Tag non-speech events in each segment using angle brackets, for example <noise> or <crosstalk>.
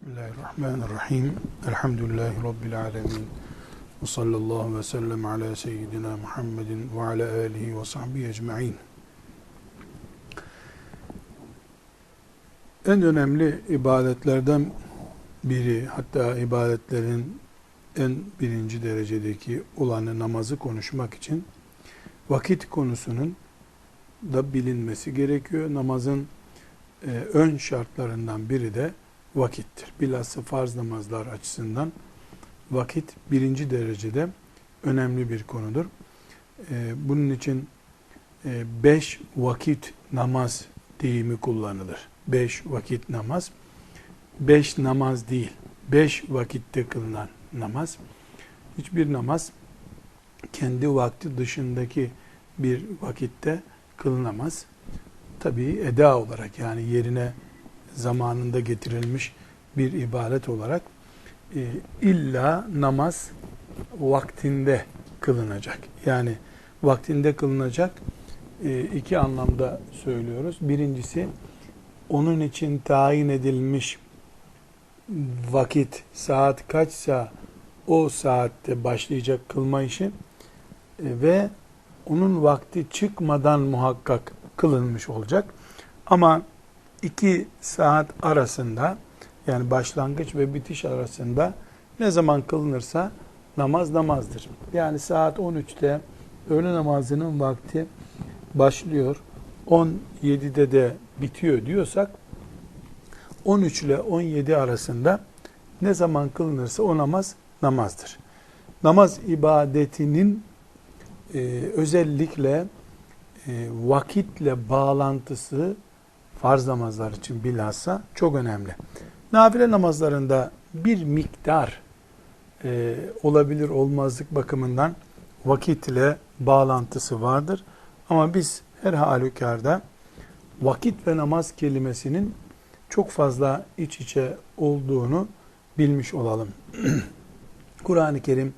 Bismillahirrahmanirrahim. Elhamdülillahi Rabbil alemin. Ve sallallahu ve sellem ala seyyidina Muhammedin ve ala alihi ve sahbihi ecma'in. En önemli ibadetlerden biri, hatta ibadetlerin en birinci derecedeki olanı namazı konuşmak için vakit konusunun da bilinmesi gerekiyor. Namazın e, ön şartlarından biri de vakittir. Bilhassa farz namazlar açısından vakit birinci derecede önemli bir konudur. Ee, bunun için e, beş vakit namaz deyimi kullanılır. Beş vakit namaz. Beş namaz değil. Beş vakitte kılınan namaz. Hiçbir namaz kendi vakti dışındaki bir vakitte kılınamaz. Tabi eda olarak yani yerine zamanında getirilmiş bir ibadet olarak e, illa namaz vaktinde kılınacak. Yani vaktinde kılınacak e, iki anlamda söylüyoruz. Birincisi onun için tayin edilmiş vakit saat kaçsa o saatte başlayacak kılma işi e, ve onun vakti çıkmadan muhakkak kılınmış olacak. Ama iki saat arasında yani başlangıç ve bitiş arasında ne zaman kılınırsa namaz namazdır. Yani saat 13'te öğle namazının vakti başlıyor. 17'de de bitiyor diyorsak 13 ile 17 arasında ne zaman kılınırsa o namaz namazdır. Namaz ibadetinin e, özellikle e, vakitle bağlantısı farz namazlar için bilhassa çok önemli. Nafile namazlarında bir miktar e, olabilir olmazlık bakımından vakitle bağlantısı vardır. Ama biz her halükarda vakit ve namaz kelimesinin çok fazla iç içe olduğunu bilmiş olalım. <clears throat> Kur'an-ı Kerim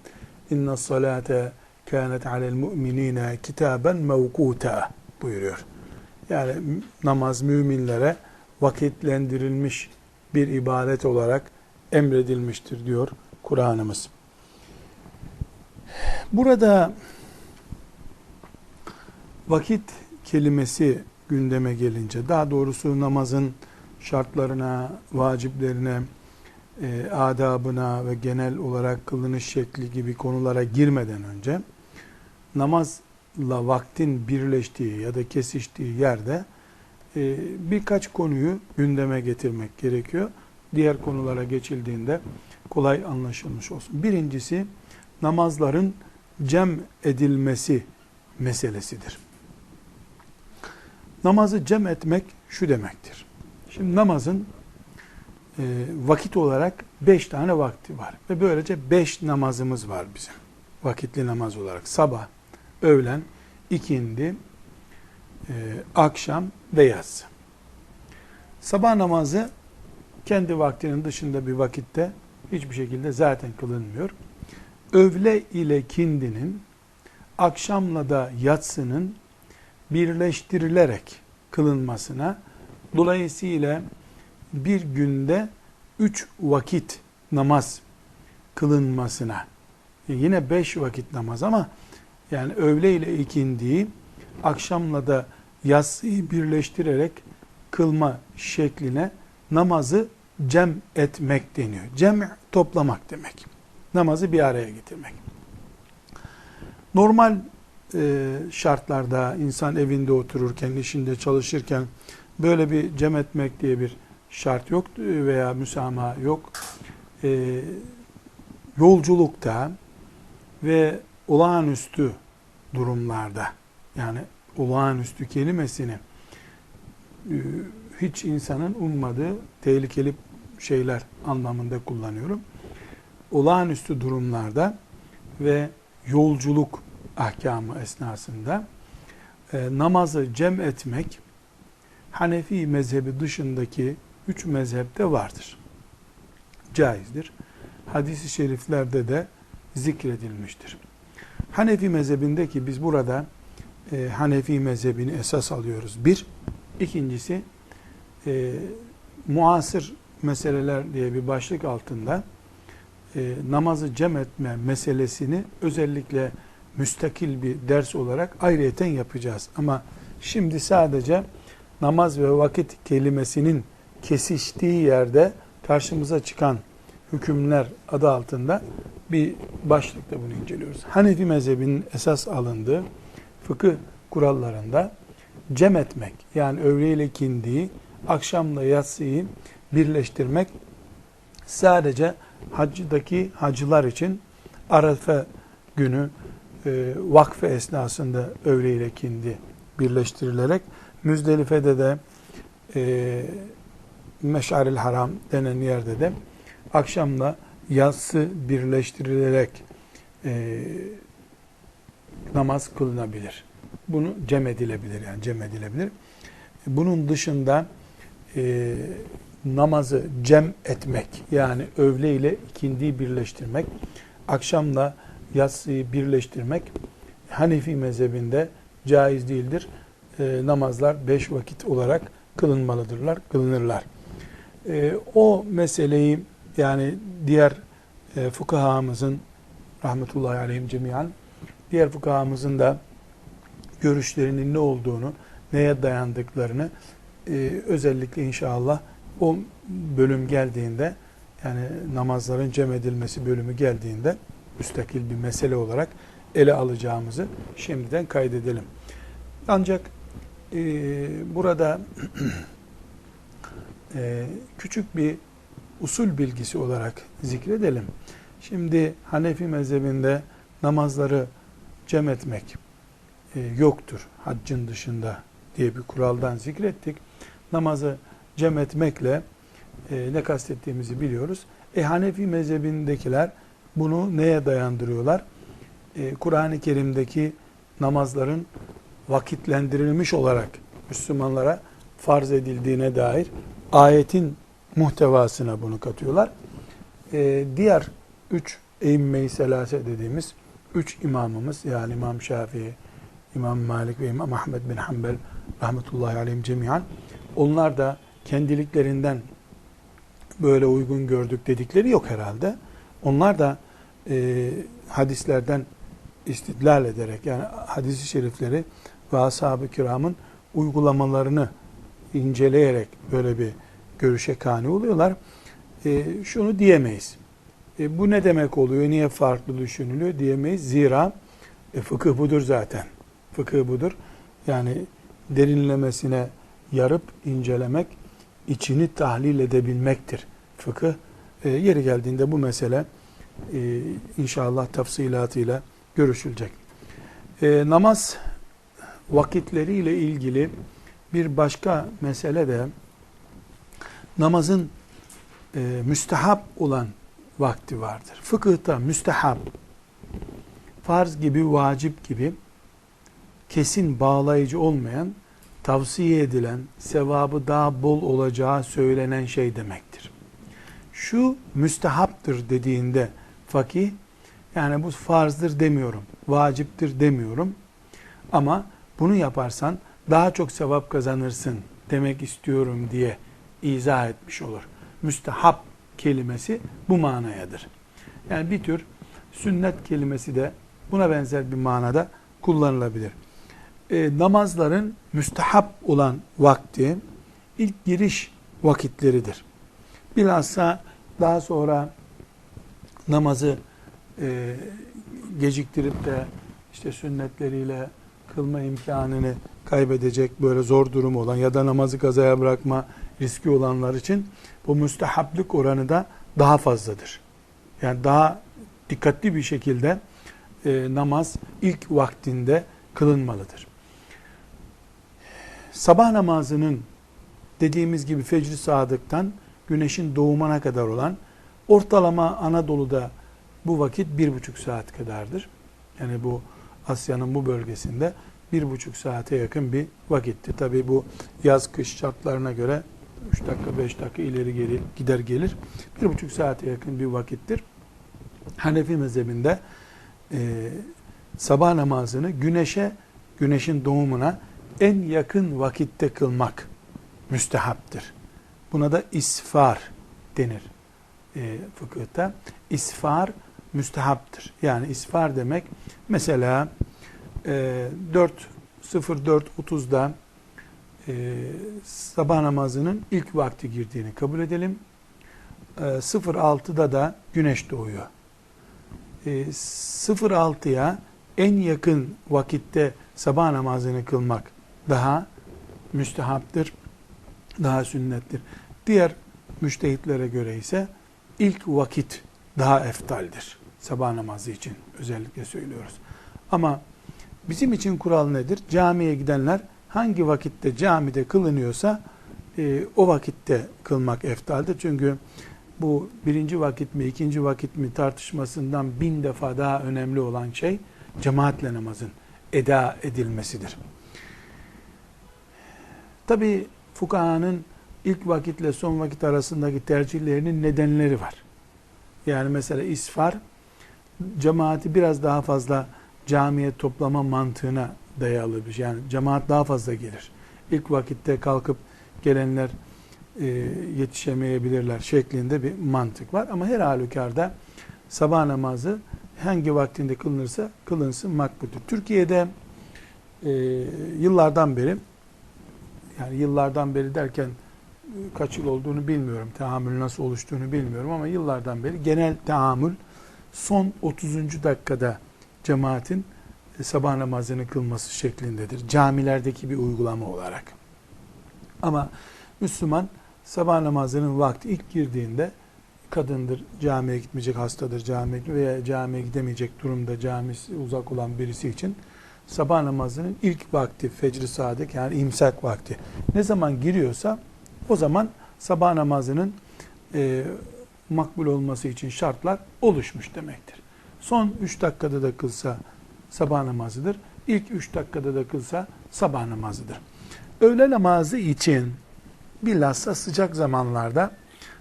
inna salate kânet alel mu'minine kitaben mevkuta buyuruyor. Yani namaz müminlere vakitlendirilmiş bir ibadet olarak emredilmiştir diyor Kur'an'ımız. Burada vakit kelimesi gündeme gelince daha doğrusu namazın şartlarına, vaciplerine, e, adabına ve genel olarak kılınış şekli gibi konulara girmeden önce namazla vaktin birleştiği ya da kesiştiği yerde e, birkaç konuyu gündeme getirmek gerekiyor. Diğer konulara geçildiğinde kolay anlaşılmış olsun. Birincisi namazların cem edilmesi meselesidir. Namazı cem etmek şu demektir. Şimdi namazın e, vakit olarak beş tane vakti var. Ve böylece beş namazımız var bizim. Vakitli namaz olarak. Sabah, öğlen, ikindi, e, akşam ve yatsı. Sabah namazı kendi vaktinin dışında bir vakitte hiçbir şekilde zaten kılınmıyor. Övle ile kindinin akşamla da yatsının birleştirilerek kılınmasına dolayısıyla bir günde üç vakit namaz kılınmasına yine beş vakit namaz ama yani öğle ile ikindiyi akşamla da yatsıyı birleştirerek kılma şekline namazı cem etmek deniyor. Cem toplamak demek. Namazı bir araya getirmek. Normal e, şartlarda insan evinde otururken, işinde çalışırken böyle bir cem etmek diye bir şart yok veya müsamaha yok. E, yolculukta ve olağanüstü durumlarda yani olağanüstü kelimesini e, hiç insanın ummadığı tehlikeli şeyler anlamında kullanıyorum. Olağanüstü durumlarda ve yolculuk ahkamı esnasında e, namazı cem etmek Hanefi mezhebi dışındaki üç mezhepte vardır. Caizdir. Hadis-i şeriflerde de zikredilmiştir. Hanefi mezhebindeki biz burada e, Hanefi mezhebini esas alıyoruz. Bir, ikincisi e, muasır meseleler diye bir başlık altında e, namazı cem etme meselesini özellikle müstakil bir ders olarak ayrıyeten yapacağız. Ama şimdi sadece namaz ve vakit kelimesinin kesiştiği yerde karşımıza çıkan hükümler adı altında bir başlıkta bunu inceliyoruz. Hanefi mezhebinin esas alındığı fıkıh kurallarında cem etmek yani öğle ile kindiyi akşamla yatsıyı birleştirmek sadece haccıdaki hacılar için Arafa günü e, vakfe esnasında öğle ile kindi birleştirilerek Müzdelife'de de e, Meş'aril Haram denen yerde de akşamla yatsı birleştirilerek e, namaz kılınabilir. Bunu cem edilebilir yani cem edilebilir. Bunun dışında e, namazı cem etmek yani öğle ile ikindiyi birleştirmek, akşamla yatsıyı birleştirmek Hanefi mezhebinde caiz değildir. E, namazlar beş vakit olarak kılınmalıdırlar, kılınırlar. E, o meseleyi yani diğer e, fukahamızın rahmetullahi aleyhim cemiyan diğer fukahamızın da görüşlerinin ne olduğunu, neye dayandıklarını e, özellikle inşallah o bölüm geldiğinde yani namazların cem edilmesi bölümü geldiğinde müstakil bir mesele olarak ele alacağımızı şimdiden kaydedelim. Ancak e, burada <clears throat> e, küçük bir usul bilgisi olarak zikredelim. Şimdi Hanefi mezhebinde namazları cem etmek e, yoktur haccın dışında diye bir kuraldan zikrettik. Namazı cem etmekle e, ne kastettiğimizi biliyoruz. E Hanefi mezhebindekiler bunu neye dayandırıyorlar? E, Kur'an-ı Kerim'deki namazların vakitlendirilmiş olarak Müslümanlara farz edildiğine dair ayetin muhtevasına bunu katıyorlar. E, diğer üç eğimme-i selase dediğimiz üç imamımız yani İmam Şafii, İmam Malik ve İmam Ahmed bin Hanbel rahmetullahi aleyhim cemiyan onlar da kendiliklerinden böyle uygun gördük dedikleri yok herhalde. Onlar da e, hadislerden istidlal ederek yani hadisi şerifleri ve ashab-ı kiramın uygulamalarını inceleyerek böyle bir görüşe kani oluyorlar. E, şunu diyemeyiz. E, bu ne demek oluyor? Niye farklı düşünülüyor diyemeyiz. Zira e, fıkıh budur zaten. Fıkıh budur. Yani derinlemesine yarıp incelemek, içini tahlil edebilmektir. Fıkıh e, yeri geldiğinde bu mesele e, inşallah tafsilatıyla görüşülecek. E, namaz vakitleriyle ilgili bir başka mesele de namazın e, müstehap olan vakti vardır. Fıkıhta müstehap, farz gibi, vacip gibi kesin bağlayıcı olmayan, tavsiye edilen, sevabı daha bol olacağı söylenen şey demektir. Şu müstehaptır dediğinde fakih, yani bu farzdır demiyorum, vaciptir demiyorum ama bunu yaparsan daha çok sevap kazanırsın demek istiyorum diye izah etmiş olur. Müstehap kelimesi bu manayadır. Yani bir tür sünnet kelimesi de buna benzer bir manada kullanılabilir. E, namazların müstehap olan vakti ilk giriş vakitleridir. Bilhassa daha sonra namazı e, geciktirip de işte sünnetleriyle kılma imkanını kaybedecek böyle zor durum olan ya da namazı kazaya bırakma riski olanlar için bu müstehaplık oranı da daha fazladır. Yani daha dikkatli bir şekilde e, namaz ilk vaktinde kılınmalıdır. Sabah namazının dediğimiz gibi fecr sadıktan güneşin doğumuna kadar olan ortalama Anadolu'da bu vakit bir buçuk saat kadardır. Yani bu Asya'nın bu bölgesinde bir buçuk saate yakın bir vakitti. Tabi bu yaz kış şartlarına göre 3 dakika 5 dakika ileri geri gider gelir. Bir buçuk saate yakın bir vakittir. Hanefi mezhebinde e, sabah namazını güneşe, güneşin doğumuna en yakın vakitte kılmak müstehaptır. Buna da isfar denir e, fıkıhta. İsfar müstehaptır. Yani isfar demek mesela e, 4.04.30'da e, sabah namazının ilk vakti girdiğini kabul edelim. E, 06'da da güneş doğuyor. E, 06'ya en yakın vakitte sabah namazını kılmak daha müstehaptır, daha sünnettir. Diğer müştehitlere göre ise ilk vakit daha eftaldir. Sabah namazı için özellikle söylüyoruz. Ama bizim için kural nedir? Camiye gidenler hangi vakitte camide kılınıyorsa e, o vakitte kılmak eftaldir. Çünkü bu birinci vakit mi, ikinci vakit mi tartışmasından bin defa daha önemli olan şey cemaatle namazın eda edilmesidir. Tabi fukahanın ilk vakitle son vakit arasındaki tercihlerinin nedenleri var. Yani mesela isfar cemaati biraz daha fazla camiye toplama mantığına dayalı bir şey. Yani cemaat daha fazla gelir. İlk vakitte kalkıp gelenler e, yetişemeyebilirler şeklinde bir mantık var. Ama her halükarda sabah namazı hangi vaktinde kılınırsa kılınsın makbuldür. Türkiye'de e, yıllardan beri yani yıllardan beri derken e, kaç yıl olduğunu bilmiyorum. Tahammül nasıl oluştuğunu bilmiyorum ama yıllardan beri genel tahammül son 30. dakikada cemaatin sabah namazını kılması şeklindedir. Camilerdeki bir uygulama olarak. Ama Müslüman sabah namazının vakti ilk girdiğinde kadındır, camiye gitmeyecek, hastadır, camiye veya camiye gidemeyecek durumda camisi uzak olan birisi için sabah namazının ilk vakti fecr-i sadık yani imsak vakti ne zaman giriyorsa o zaman sabah namazının e, makbul olması için şartlar oluşmuş demektir. Son 3 dakikada da kılsa sabah namazıdır. İlk 3 dakikada da kılsa sabah namazıdır. Öğle namazı için bilhassa sıcak zamanlarda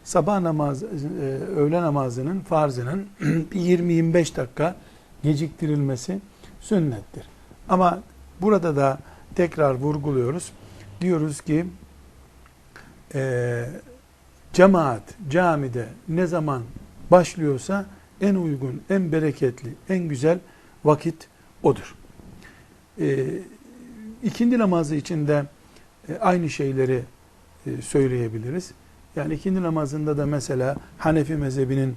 sabah namazı, e, öğle namazının farzının <clears throat> 20-25 dakika geciktirilmesi sünnettir. Ama burada da tekrar vurguluyoruz. Diyoruz ki e, cemaat camide ne zaman başlıyorsa en uygun, en bereketli, en güzel vakit odur. E, ikindi namazı içinde e, aynı şeyleri e, söyleyebiliriz. Yani ikindi namazında da mesela Hanefi mezhebinin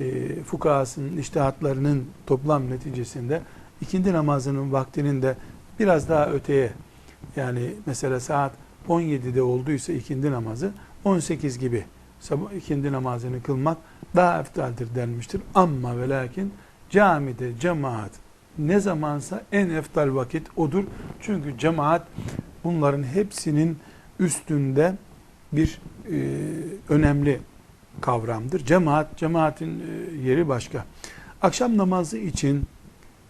e, fukahasının iştihatlarının toplam neticesinde ikindi namazının vaktinin de biraz daha öteye yani mesela saat 17'de olduysa ikindi namazı 18 gibi sabah ikindi namazını kılmak daha eftaldir denmiştir. Ama ve lakin camide cemaat ne zamansa en eftal vakit odur. Çünkü cemaat bunların hepsinin üstünde bir e, önemli kavramdır. Cemaat, cemaatin e, yeri başka. Akşam namazı için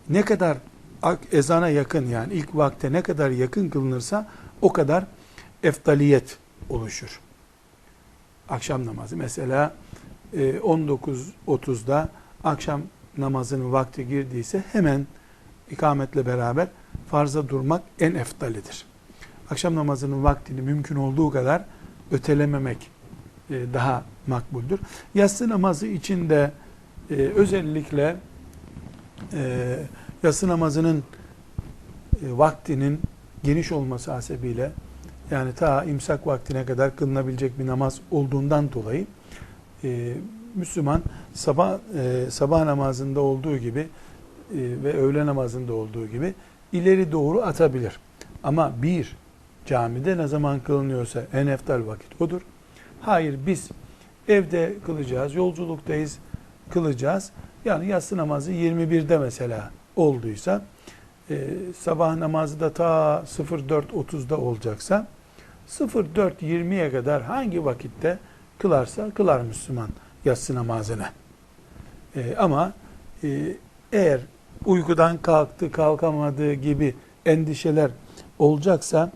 ne kadar ezana yakın yani ilk vakte ne kadar yakın kılınırsa o kadar eftaliyet oluşur. Akşam namazı mesela 19.30'da e, akşam namazının vakti girdiyse hemen ikametle beraber farza durmak en eftalidir. Akşam namazının vaktini mümkün olduğu kadar ötelememek e, daha makbuldür. Yatsı namazı için de e, özellikle yatsı namazının vaktinin geniş olması hasebiyle yani ta imsak vaktine kadar kılınabilecek bir namaz olduğundan dolayı e, Müslüman sabah e, sabah namazında olduğu gibi e, ve öğle namazında olduğu gibi ileri doğru atabilir. Ama bir camide ne zaman kılınıyorsa en eftal vakit odur. Hayır biz evde kılacağız, yolculuktayız kılacağız. Yani yatsı namazı 21'de mesela olduysa e, sabah namazı da ta 04.30'da olacaksa 04.20'ye kadar hangi vakitte kılarsa kılar Müslüman yatsı namazını. E, ama e, eğer uykudan kalktı kalkamadığı gibi endişeler olacaksa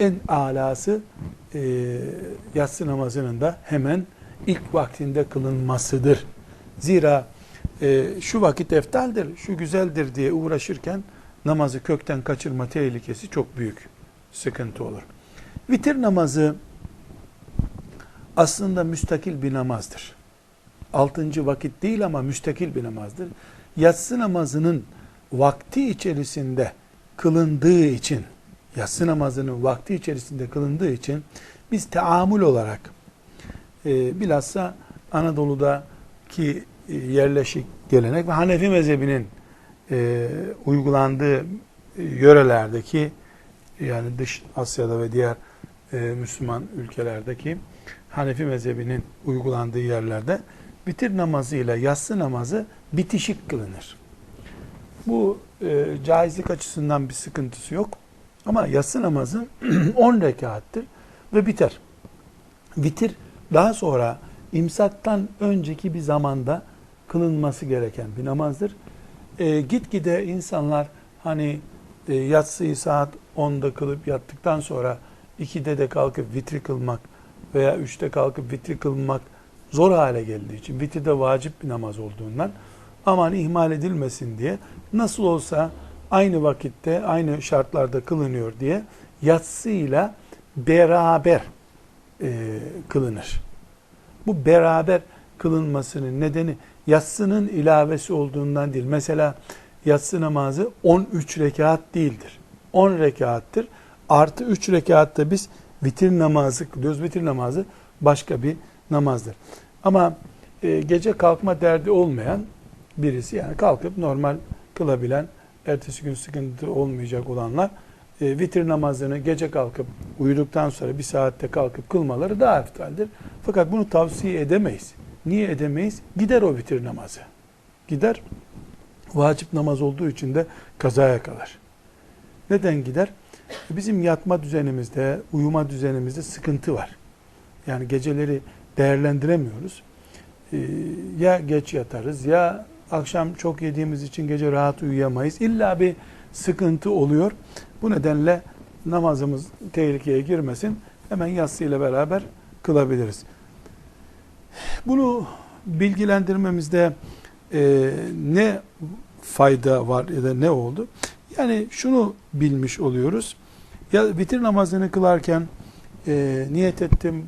en alası e, yatsı namazının da hemen ilk vaktinde kılınmasıdır. Zira e, şu vakit eftaldir, şu güzeldir diye uğraşırken namazı kökten kaçırma tehlikesi çok büyük sıkıntı olur. Vitir namazı aslında müstakil bir namazdır. Altıncı vakit değil ama müstakil bir namazdır. Yatsı namazının vakti içerisinde kılındığı için, yatsı namazının vakti içerisinde kılındığı için biz teamül olarak e, bilhassa Anadolu'daki e, yerleşik gelenek ve Hanefi mezhebinin e, uygulandığı e, yörelerdeki yani dış Asya'da ve diğer e, Müslüman ülkelerdeki Hanefi mezhebinin uygulandığı yerlerde vitir namazı ile yatsı namazı bitişik kılınır. Bu e, caizlik açısından bir sıkıntısı yok. Ama yatsı namazı <clears throat> 10 rekaattir ve biter. Vitir daha sonra imsaktan önceki bir zamanda kılınması gereken bir namazdır. E, gitgide insanlar hani e, yatsıyı saat 10'da kılıp yattıktan sonra 2'de de kalkıp vitri kılmak veya 3'te kalkıp vitri kılmak zor hale geldiği için vitir de vacip bir namaz olduğundan aman ihmal edilmesin diye nasıl olsa aynı vakitte aynı şartlarda kılınıyor diye yatsıyla beraber e, kılınır. Bu beraber kılınmasının nedeni yatsının ilavesi olduğundan değil. Mesela yatsı namazı 13 rekat değildir. 10 rekattır. Artı 3 rekatta biz vitir namazı kılıyoruz. Vitir namazı başka bir namazdır. Ama e, gece kalkma derdi olmayan birisi yani kalkıp normal kılabilen, ertesi gün sıkıntı olmayacak olanlar e, vitir namazını gece kalkıp uyuduktan sonra bir saatte kalkıp kılmaları daha eftaldir. Fakat bunu tavsiye edemeyiz. Niye edemeyiz? Gider o vitir namazı. Gider. Vacip namaz olduğu için de kazaya kalır. Neden gider? Bizim yatma düzenimizde, uyuma düzenimizde sıkıntı var. Yani geceleri değerlendiremiyoruz. Ee, ya geç yatarız ya akşam çok yediğimiz için gece rahat uyuyamayız. İlla bir sıkıntı oluyor. Bu nedenle namazımız tehlikeye girmesin. Hemen yatsıyla beraber kılabiliriz. Bunu bilgilendirmemizde e, ne fayda var ya da ne oldu? Yani şunu bilmiş oluyoruz. Ya vitir namazını kılarken e, niyet ettim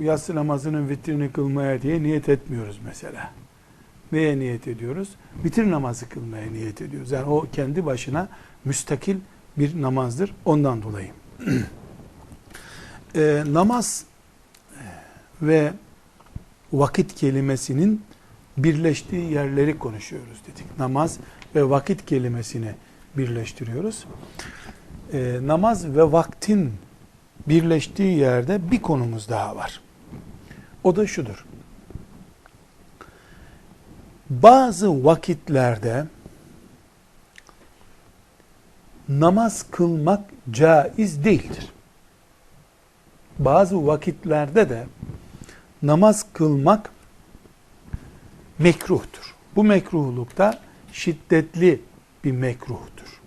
yatsı namazının vitrini kılmaya diye niyet etmiyoruz mesela. Neye niyet ediyoruz? Vitir namazı kılmaya niyet ediyoruz. Yani o kendi başına müstakil bir namazdır. Ondan dolayı. <clears throat> e, namaz ve vakit kelimesinin birleştiği yerleri konuşuyoruz dedik. Namaz ve vakit kelimesini birleştiriyoruz. E, namaz ve vaktin birleştiği yerde bir konumuz daha var. O da şudur. Bazı vakitlerde namaz kılmak caiz değildir. Bazı vakitlerde de namaz kılmak mekruhtur. Bu mekruhlukta şiddetli bir mekruhtur.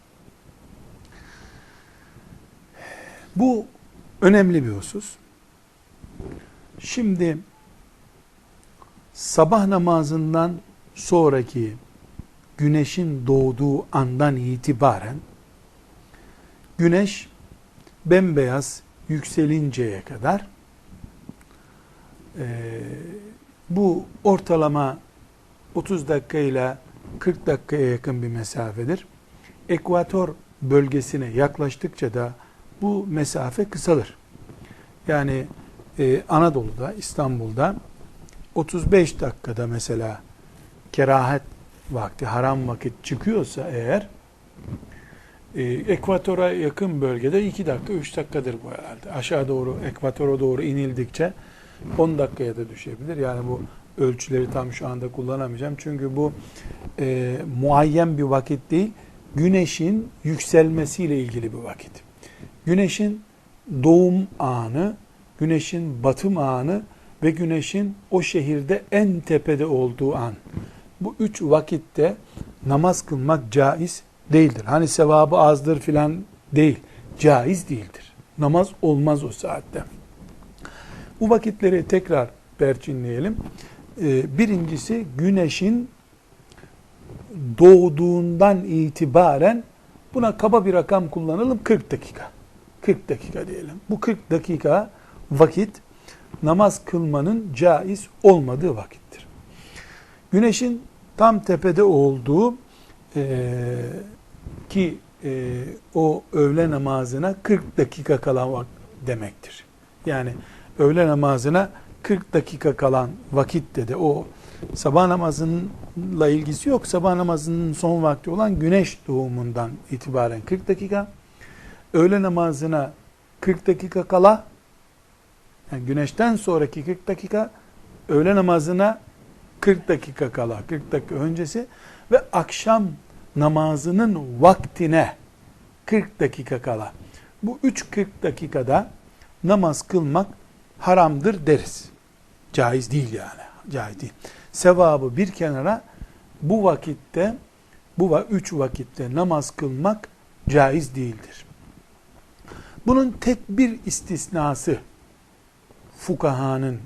Bu önemli bir husus. Şimdi sabah namazından sonraki güneşin doğduğu andan itibaren güneş bembeyaz yükselinceye kadar e, bu ortalama 30 dakika ile 40 dakikaya yakın bir mesafedir. Ekvator bölgesine yaklaştıkça da bu mesafe kısalır. Yani e, Anadolu'da, İstanbul'da 35 dakikada mesela kerahet vakti, haram vakit çıkıyorsa eğer e, ekvatora yakın bölgede 2 dakika, 3 dakikadır bu herhalde. Aşağı doğru, ekvatora doğru inildikçe 10 dakikaya da düşebilir. Yani bu ölçüleri tam şu anda kullanamayacağım. Çünkü bu e, muayyen bir vakit değil, güneşin yükselmesiyle ilgili bir vakit. Güneşin doğum anı, güneşin batım anı ve güneşin o şehirde en tepede olduğu an. Bu üç vakitte namaz kılmak caiz değildir. Hani sevabı azdır filan değil. Caiz değildir. Namaz olmaz o saatte. Bu vakitleri tekrar perçinleyelim. Ee, birincisi güneşin doğduğundan itibaren buna kaba bir rakam kullanalım 40 dakika. 40 dakika diyelim. Bu 40 dakika vakit namaz kılmanın caiz olmadığı vakittir. Güneşin tam tepede olduğu e, ki e, o öğle namazına 40 dakika kalan demektir. Yani öğle namazına 40 dakika kalan vakitte de o sabah namazınla ilgisi yok. Sabah namazının son vakti olan güneş doğumundan itibaren 40 dakika. Öğle namazına 40 dakika kala yani güneşten sonraki 40 dakika öğle namazına 40 dakika kala 40 dakika öncesi ve akşam namazının vaktine 40 dakika kala bu 3-40 dakikada namaz kılmak haramdır deriz. Caiz değil yani. Caiz değil. Sevabı bir kenara bu vakitte bu üç vakitte namaz kılmak caiz değildir. Bunun tek bir istisnası fukahanın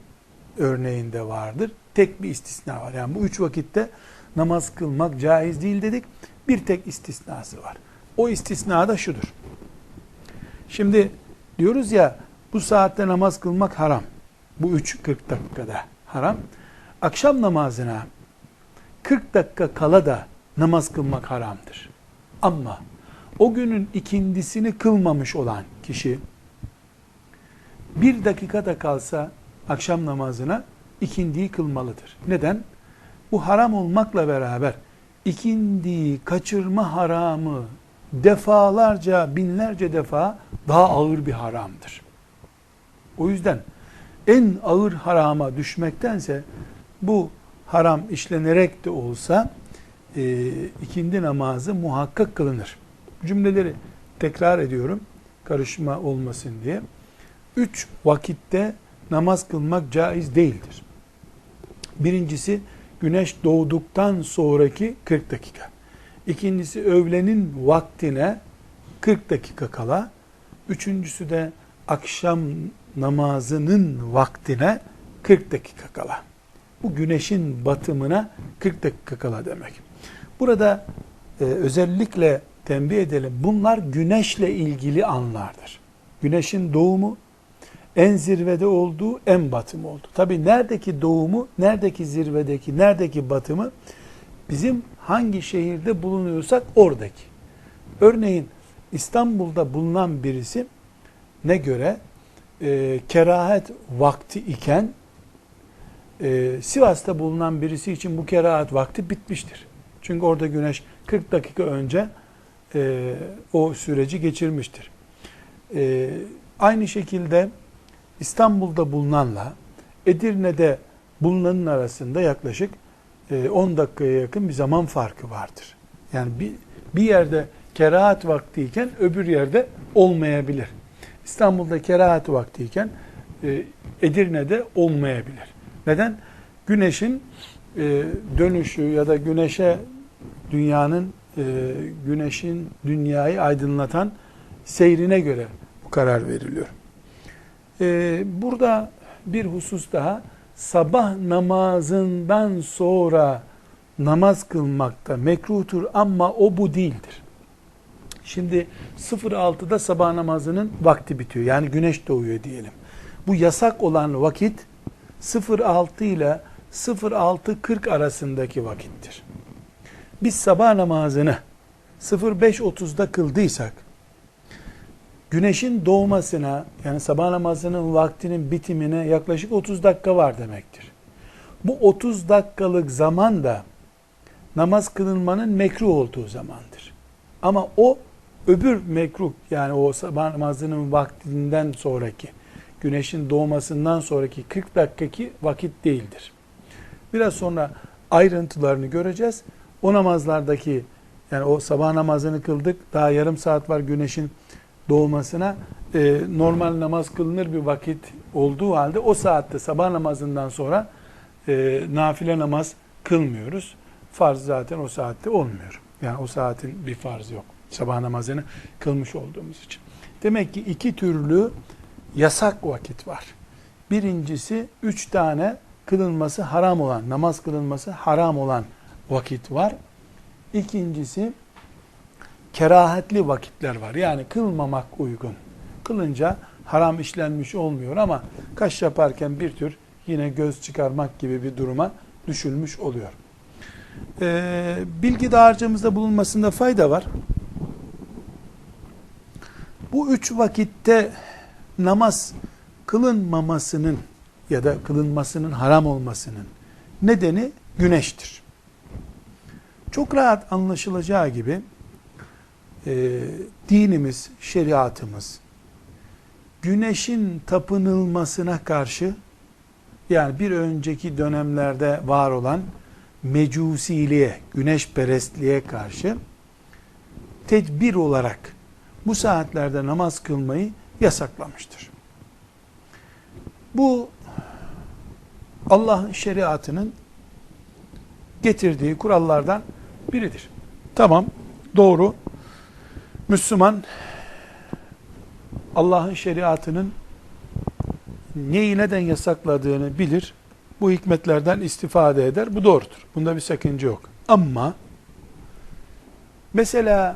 örneğinde vardır. Tek bir istisna var. Yani bu üç vakitte namaz kılmak caiz değil dedik. Bir tek istisnası var. O istisna da şudur. Şimdi diyoruz ya bu saatte namaz kılmak haram. Bu 3-40 dakikada haram. Akşam namazına 40 dakika kala da namaz kılmak haramdır. Ama o günün ikindisini kılmamış olan kişi bir dakika da kalsa akşam namazına ikindiyi kılmalıdır. Neden? Bu haram olmakla beraber ikindiyi kaçırma haramı defalarca, binlerce defa daha ağır bir haramdır. O yüzden en ağır harama düşmektense bu haram işlenerek de olsa e, ikindi namazı muhakkak kılınır. Cümleleri tekrar ediyorum karışma olmasın diye. Üç vakitte namaz kılmak caiz değildir. Birincisi güneş doğduktan sonraki 40 dakika. İkincisi öğlenin vaktine 40 dakika kala. Üçüncüsü de akşam namazının vaktine 40 dakika kala. Bu güneşin batımına 40 dakika kala demek. Burada e, özellikle tembih edelim. Bunlar güneşle ilgili anlardır. Güneşin doğumu en zirvede olduğu en batımı oldu. Tabi neredeki doğumu, neredeki zirvedeki, neredeki batımı bizim hangi şehirde bulunuyorsak oradaki. Örneğin İstanbul'da bulunan birisi ne göre e, kerahet vakti iken e, Sivas'ta bulunan birisi için bu kerahet vakti bitmiştir. Çünkü orada güneş 40 dakika önce e, o süreci geçirmiştir. E, aynı şekilde İstanbul'da bulunanla Edirne'de bulunanın arasında yaklaşık 10 e, dakikaya yakın bir zaman farkı vardır. Yani bir, bir yerde kerahat vaktiyken öbür yerde olmayabilir. İstanbul'da kerahat vaktiyken e, Edirne'de olmayabilir. Neden? Güneşin e, dönüşü ya da güneşe dünyanın güneşin dünyayı aydınlatan seyrine göre bu karar veriliyor. Burada bir husus daha sabah namazından sonra namaz kılmakta mekruhtur ama o bu değildir. Şimdi 06'da sabah namazının vakti bitiyor. Yani güneş doğuyor diyelim. Bu yasak olan vakit 06 ile 06.40 arasındaki vakittir. Biz sabah namazını 05.30'da kıldıysak güneşin doğmasına yani sabah namazının vaktinin bitimine yaklaşık 30 dakika var demektir. Bu 30 dakikalık zaman da namaz kılınmanın mekruh olduğu zamandır. Ama o öbür mekruh yani o sabah namazının vaktinden sonraki güneşin doğmasından sonraki 40 dakikaki vakit değildir. Biraz sonra ayrıntılarını göreceğiz. O namazlardaki yani o sabah namazını kıldık daha yarım saat var güneşin doğmasına e, normal namaz kılınır bir vakit olduğu halde o saatte sabah namazından sonra e, nafile namaz kılmıyoruz. Farz zaten o saatte olmuyor. Yani o saatin bir farz yok. Sabah namazını kılmış olduğumuz için. Demek ki iki türlü yasak vakit var. Birincisi üç tane kılınması haram olan, namaz kılınması haram olan vakit var. İkincisi kerahetli vakitler var. Yani kılmamak uygun. Kılınca haram işlenmiş olmuyor ama kaş yaparken bir tür yine göz çıkarmak gibi bir duruma düşülmüş oluyor. Ee, bilgi dağarcığımızda bulunmasında fayda var. Bu üç vakitte namaz kılınmamasının ya da kılınmasının haram olmasının nedeni güneştir. Çok rahat anlaşılacağı gibi e, dinimiz, şeriatımız güneşin tapınılmasına karşı yani bir önceki dönemlerde var olan mecusiliğe, güneşperestliğe karşı tedbir olarak bu saatlerde namaz kılmayı yasaklamıştır. Bu Allah'ın şeriatının getirdiği kurallardan biridir. Tamam, doğru. Müslüman Allah'ın şeriatının neyi neden yasakladığını bilir. Bu hikmetlerden istifade eder. Bu doğrudur. Bunda bir sakınca yok. Ama mesela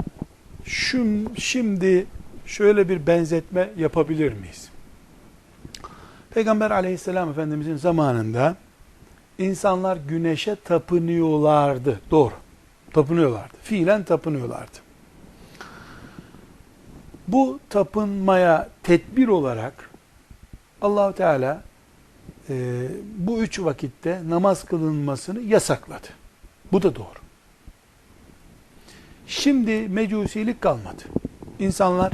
şu, şimdi şöyle bir benzetme yapabilir miyiz? Peygamber aleyhisselam efendimizin zamanında insanlar güneşe tapınıyorlardı. Doğru. Tapınıyorlardı. Fiilen tapınıyorlardı. Bu tapınmaya tedbir olarak Allahu Teala e, bu üç vakitte namaz kılınmasını yasakladı. Bu da doğru. Şimdi mecusilik kalmadı. İnsanlar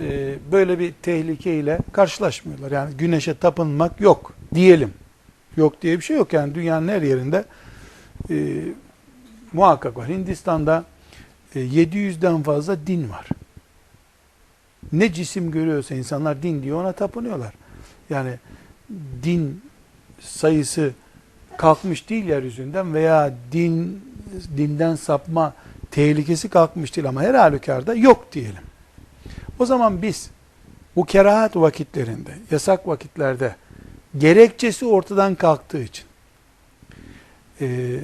e, böyle bir tehlikeyle karşılaşmıyorlar. Yani güneşe tapınmak yok diyelim. Yok diye bir şey yok. Yani dünyanın her yerinde e, muhakkak var. Hindistan'da e, 700'den fazla din var. Ne cisim görüyorsa insanlar din diyor ona tapınıyorlar. Yani din sayısı kalkmış değil yeryüzünden veya din dinden sapma tehlikesi kalkmış değil ama her halükarda yok diyelim. O zaman biz bu kerahat vakitlerinde, yasak vakitlerde gerekçesi ortadan kalktığı için e,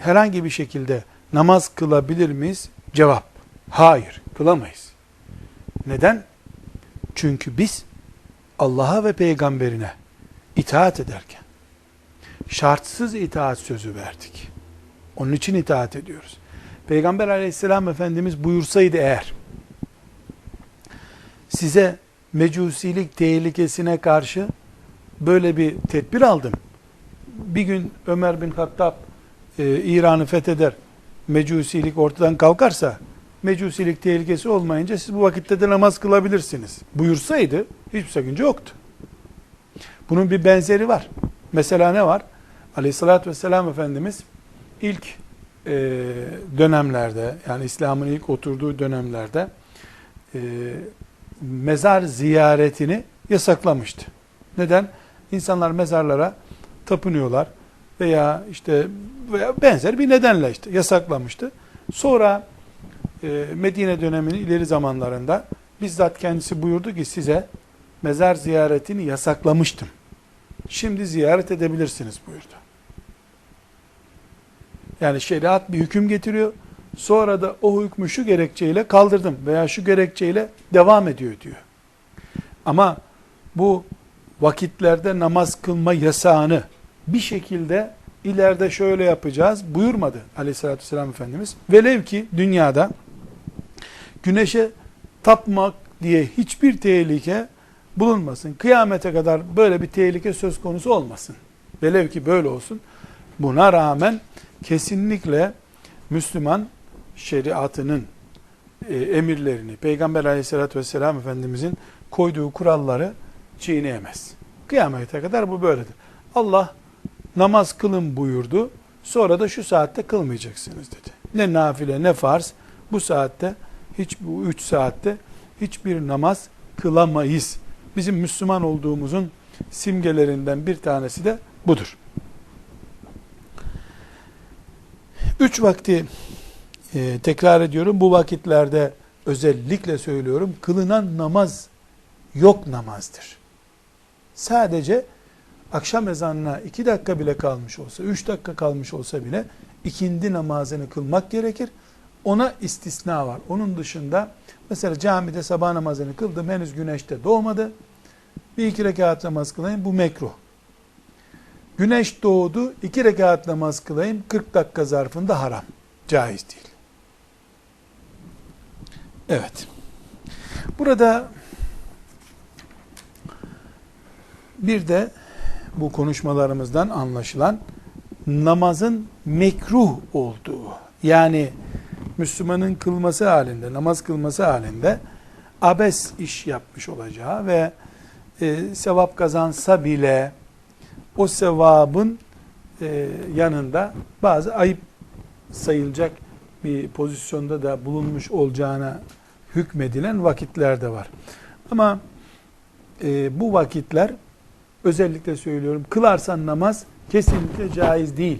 herhangi bir şekilde namaz kılabilir miyiz? Cevap, hayır, kılamayız. Neden? Çünkü biz Allah'a ve peygamberine itaat ederken şartsız itaat sözü verdik. Onun için itaat ediyoruz. Peygamber aleyhisselam efendimiz buyursaydı eğer size mecusilik tehlikesine karşı böyle bir tedbir aldım. Bir gün Ömer bin Hattab e, İran'ı fetheder, mecusilik ortadan kalkarsa, mecusilik tehlikesi olmayınca siz bu vakitte de namaz kılabilirsiniz. Buyursaydı hiçbir sakınca yoktu. Bunun bir benzeri var. Mesela ne var? Aleyhissalatü vesselam Efendimiz ilk e, dönemlerde yani İslam'ın ilk oturduğu dönemlerde e, mezar ziyaretini yasaklamıştı. Neden? İnsanlar mezarlara tapınıyorlar veya işte veya benzer bir nedenle işte yasaklamıştı. Sonra e, Medine döneminin ileri zamanlarında bizzat kendisi buyurdu ki size mezar ziyaretini yasaklamıştım. Şimdi ziyaret edebilirsiniz buyurdu. Yani şeriat bir hüküm getiriyor. Sonra da o hükmü şu gerekçeyle kaldırdım veya şu gerekçeyle devam ediyor diyor. Ama bu vakitlerde namaz kılma yasağını bir şekilde ileride şöyle yapacağız buyurmadı aleyhissalatü vesselam Efendimiz. Velev ki dünyada güneşe tapmak diye hiçbir tehlike bulunmasın. Kıyamete kadar böyle bir tehlike söz konusu olmasın. Velev ki böyle olsun. Buna rağmen kesinlikle Müslüman şeriatının e, emirlerini, Peygamber aleyhissalatü vesselam Efendimizin koyduğu kuralları çiğneyemez. Kıyamete kadar bu böyledir. Allah namaz kılın buyurdu. Sonra da şu saatte kılmayacaksınız dedi. Ne nafile ne farz bu saatte hiç bu üç saatte hiçbir namaz kılamayız. Bizim Müslüman olduğumuzun simgelerinden bir tanesi de budur. Üç vakti e, tekrar ediyorum bu vakitlerde özellikle söylüyorum kılınan namaz yok namazdır. Sadece akşam ezanına iki dakika bile kalmış olsa, üç dakika kalmış olsa bile ikindi namazını kılmak gerekir. ona istisna var. Onun dışında mesela camide sabah namazını kıldım henüz güneşte doğmadı. Bir iki rekat namaz kılayım bu mekruh. Güneş doğdu iki rekat namaz kılayım 40 dakika zarfında haram. Caiz değil. Evet. Burada bir de bu konuşmalarımızdan anlaşılan namazın mekruh olduğu yani Müslümanın kılması halinde, namaz kılması halinde abes iş yapmış olacağı ve e, sevap kazansa bile o sevabın e, yanında bazı ayıp sayılacak bir pozisyonda da bulunmuş olacağına hükmedilen vakitler de var. Ama e, bu vakitler özellikle söylüyorum kılarsan namaz kesinlikle caiz değil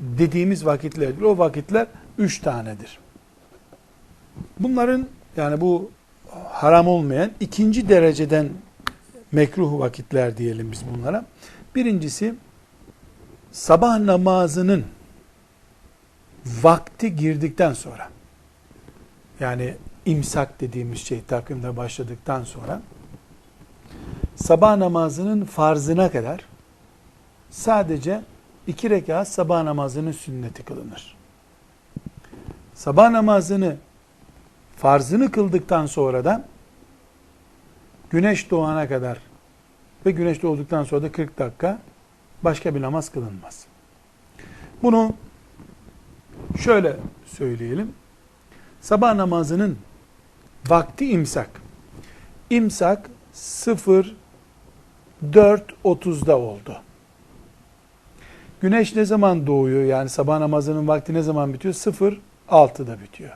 dediğimiz vakitlerdir. O vakitler üç tanedir. Bunların yani bu haram olmayan ikinci dereceden mekruh vakitler diyelim biz bunlara. Birincisi sabah namazının vakti girdikten sonra yani imsak dediğimiz şey takvimde başladıktan sonra sabah namazının farzına kadar sadece iki rekat sabah namazının sünneti kılınır. Sabah namazını farzını kıldıktan sonra da güneş doğana kadar ve güneş doğduktan sonra da 40 dakika başka bir namaz kılınmaz. Bunu şöyle söyleyelim. Sabah namazının vakti imsak. İmsak 0 4.30'da oldu. Güneş ne zaman doğuyor? Yani sabah namazının vakti ne zaman bitiyor? 0 6'da bitiyor.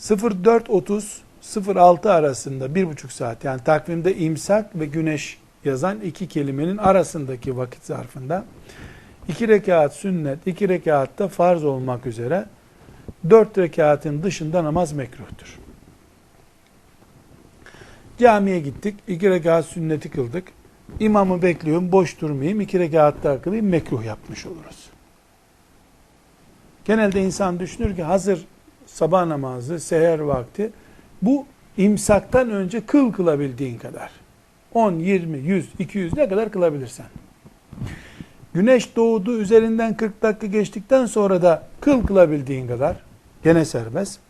04.30 06 arasında bir buçuk saat yani takvimde imsak ve güneş yazan iki kelimenin arasındaki vakit zarfında iki rekat sünnet, iki rekat da farz olmak üzere dört rekatın dışında namaz mekruhtur. Camiye gittik, iki rekat sünneti kıldık. İmamı bekliyorum, boş durmayayım, iki rekat daha kılayım, mekruh yapmış oluruz. Genelde insan düşünür ki hazır sabah namazı, seher vakti, bu imsaktan önce kıl kılabildiğin kadar. 10, 20, 100, 200 ne kadar kılabilirsen. Güneş doğdu üzerinden 40 dakika geçtikten sonra da kıl kılabildiğin kadar gene serbest.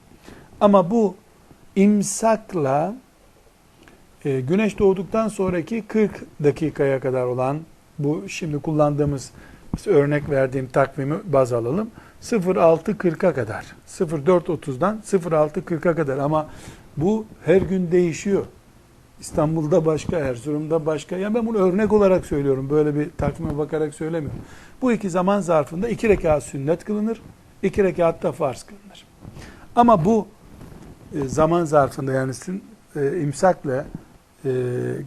Ama bu imsakla e, güneş doğduktan sonraki 40 dakikaya kadar olan bu şimdi kullandığımız örnek verdiğim takvimi baz alalım. 06.40'a kadar. 04.30'dan 06.40'a kadar ama bu her gün değişiyor. İstanbul'da başka, Erzurum'da başka. Ya ben bunu örnek olarak söylüyorum. Böyle bir takvime bakarak söylemiyorum. Bu iki zaman zarfında iki rekat sünnet kılınır. iki rekat da farz kılınır. Ama bu e, zaman zarfında yani e, imsakla e,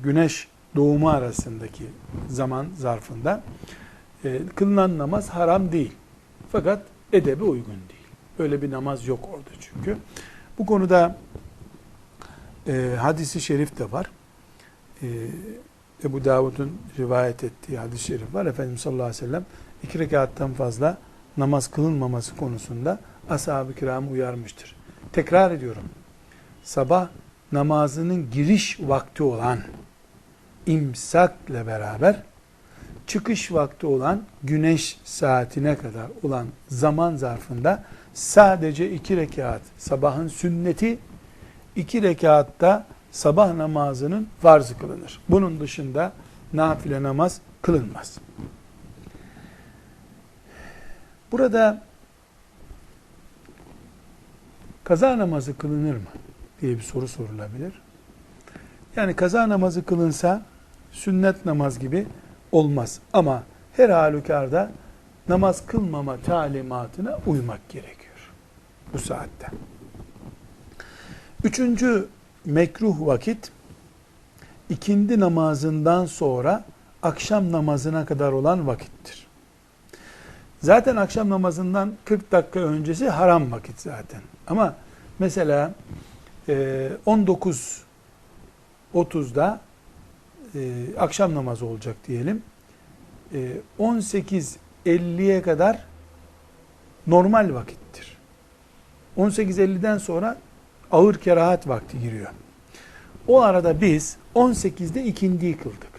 güneş doğumu arasındaki zaman zarfında kılınan namaz haram değil. Fakat edebe uygun değil. Öyle bir namaz yok orada çünkü. Bu konuda e, hadisi şerif de var. E, Ebu Davud'un rivayet ettiği hadis-i şerif var. Efendimiz sallallahu aleyhi ve sellem iki rekattan fazla namaz kılınmaması konusunda ashab-ı kiramı uyarmıştır. Tekrar ediyorum. Sabah namazının giriş vakti olan imsakla beraber çıkış vakti olan güneş saatine kadar olan zaman zarfında sadece iki rekat sabahın sünneti iki rekatta sabah namazının farzı kılınır. Bunun dışında nafile namaz kılınmaz. Burada kaza namazı kılınır mı diye bir soru sorulabilir. Yani kaza namazı kılınsa sünnet namaz gibi olmaz. Ama her halükarda namaz kılmama talimatına uymak gerekiyor bu saatte. Üçüncü mekruh vakit ikindi namazından sonra akşam namazına kadar olan vakittir. Zaten akşam namazından 40 dakika öncesi haram vakit zaten. Ama mesela 19.30'da e, akşam namazı olacak diyelim. E, 18.50'ye kadar normal vakittir. 18.50'den sonra ağır kerahat vakti giriyor. O arada biz 18'de ikindiyi kıldık.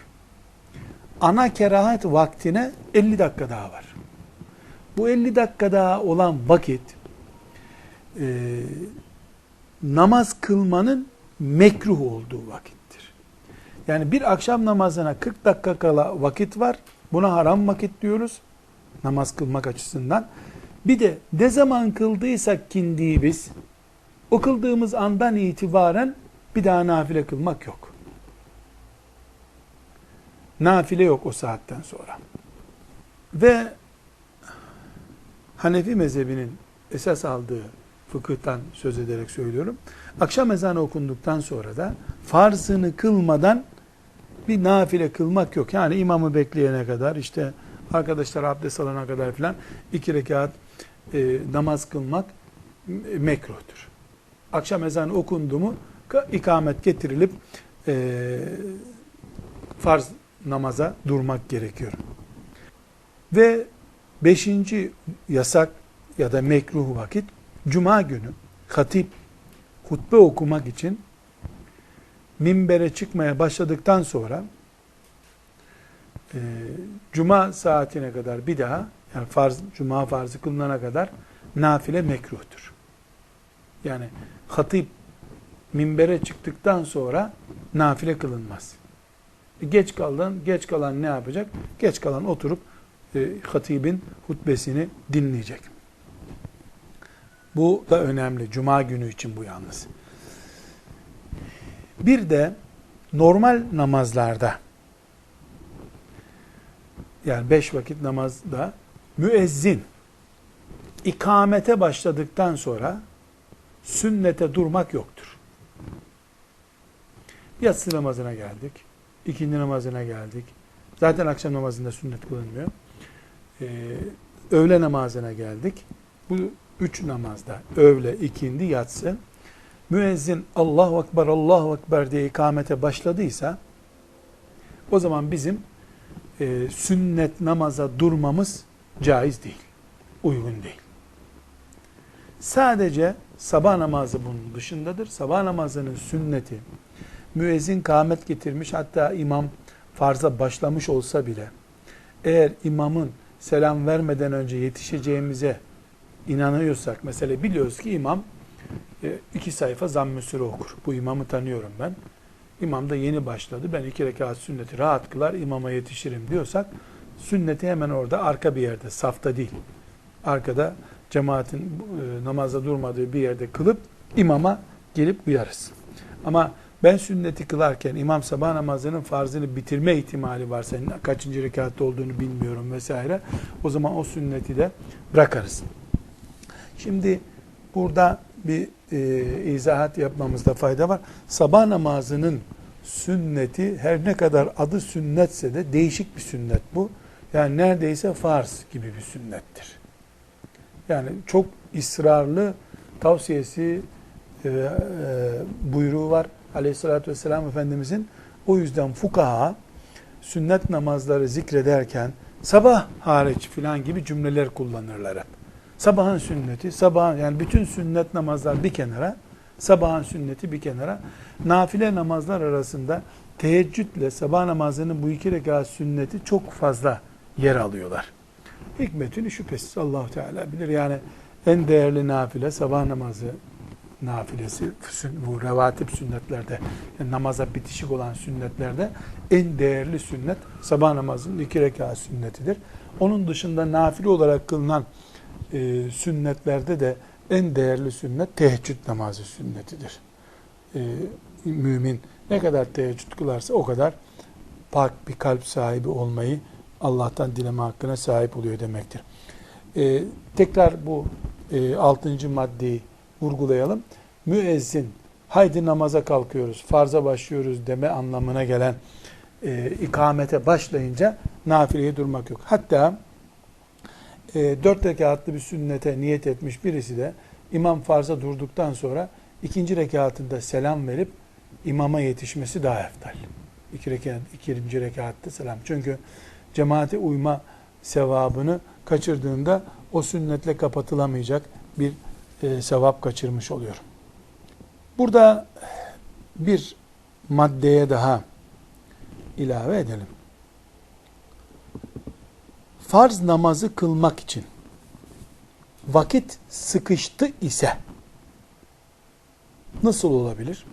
Ana kerahat vaktine 50 dakika daha var. Bu 50 dakika daha olan vakit e, namaz kılmanın mekruh olduğu vakittir. Yani bir akşam namazına 40 dakika kala vakit var. Buna haram vakit diyoruz. Namaz kılmak açısından. Bir de ne zaman kıldıysak kindiyi biz o kıldığımız andan itibaren bir daha nafile kılmak yok. Nafile yok o saatten sonra. Ve Hanefi mezhebinin esas aldığı fıkıhtan söz ederek söylüyorum. Akşam ezanı okunduktan sonra da farzını kılmadan bir nafile kılmak yok. Yani imamı bekleyene kadar işte arkadaşlar abdest alana kadar filan iki rekat e, namaz kılmak mekruhtur. Akşam ezanı okundu mu ikamet getirilip e, farz namaza durmak gerekiyor. Ve beşinci yasak ya da mekruh vakit cuma günü hatip hutbe okumak için minbere çıkmaya başladıktan sonra e, cuma saatine kadar bir daha yani farz, cuma farzı kılınana kadar nafile mekruhtur. Yani hatip minbere çıktıktan sonra nafile kılınmaz. E, geç kalan, geç kalan ne yapacak? Geç kalan oturup e, hatibin hutbesini dinleyecek. Bu da önemli. Cuma günü için bu yalnız. Bir de normal namazlarda yani beş vakit namazda müezzin ikamete başladıktan sonra sünnete durmak yoktur. Yatsı namazına geldik. ikindi namazına geldik. Zaten akşam namazında sünnet kılınmıyor. Ee, öğle namazına geldik. Bu üç namazda öğle, ikindi, yatsı müezzin Allahu Ekber, Allahu Ekber diye ikamete başladıysa o zaman bizim e, sünnet namaza durmamız caiz değil. Uygun değil. Sadece sabah namazı bunun dışındadır. Sabah namazının sünneti müezzin kâmet getirmiş hatta imam farza başlamış olsa bile eğer imamın selam vermeden önce yetişeceğimize inanıyorsak mesela biliyoruz ki imam e, iki sayfa süre okur. Bu imamı tanıyorum ben. İmam da yeni başladı. Ben iki rekat sünneti rahat kılar, imama yetişirim diyorsak sünneti hemen orada arka bir yerde, safta değil. Arkada cemaatin e, namazda durmadığı bir yerde kılıp imama gelip uyarız. Ama ben sünneti kılarken imam sabah namazının farzını bitirme ihtimali varsa kaçıncı rekatta olduğunu bilmiyorum vesaire. O zaman o sünneti de bırakarız. Şimdi burada bir e, izahat yapmamızda fayda var. Sabah namazının sünneti her ne kadar adı sünnetse de değişik bir sünnet bu. Yani neredeyse farz gibi bir sünnettir. Yani çok ısrarlı tavsiyesi e, e, buyruğu var aleyhissalatü vesselam Efendimizin. O yüzden fukaha sünnet namazları zikrederken sabah hariç filan gibi cümleler kullanırlar hep. Sabahın sünneti, sabahın yani bütün sünnet namazlar bir kenara, sabahın sünneti bir kenara. Nafile namazlar arasında teheccüdle sabah namazının bu iki rekat sünneti çok fazla yer alıyorlar. Hikmetini şüphesiz Allahu Teala bilir. Yani en değerli nafile sabah namazı nafilesi bu revatip sünnetlerde yani namaza bitişik olan sünnetlerde en değerli sünnet sabah namazının iki rekat sünnetidir. Onun dışında nafile olarak kılınan e, sünnetlerde de en değerli sünnet teheccüd namazı sünnetidir. E, mümin ne kadar teheccüd kılarsa o kadar pak bir kalp sahibi olmayı Allah'tan dileme hakkına sahip oluyor demektir. E, tekrar bu e, altıncı maddeyi vurgulayalım. Müezzin haydi namaza kalkıyoruz, farza başlıyoruz deme anlamına gelen e, ikamete başlayınca nafileye durmak yok. Hatta e, dört rekatlı bir sünnete niyet etmiş birisi de imam farza durduktan sonra ikinci rekatında selam verip imama yetişmesi daha eftal. İki rekat, ikinci rekatta selam. Çünkü cemaate uyma sevabını kaçırdığında o sünnetle kapatılamayacak bir e, sevap kaçırmış oluyor. Burada bir maddeye daha ilave edelim. Farz namazı kılmak için vakit sıkıştı ise nasıl olabilir?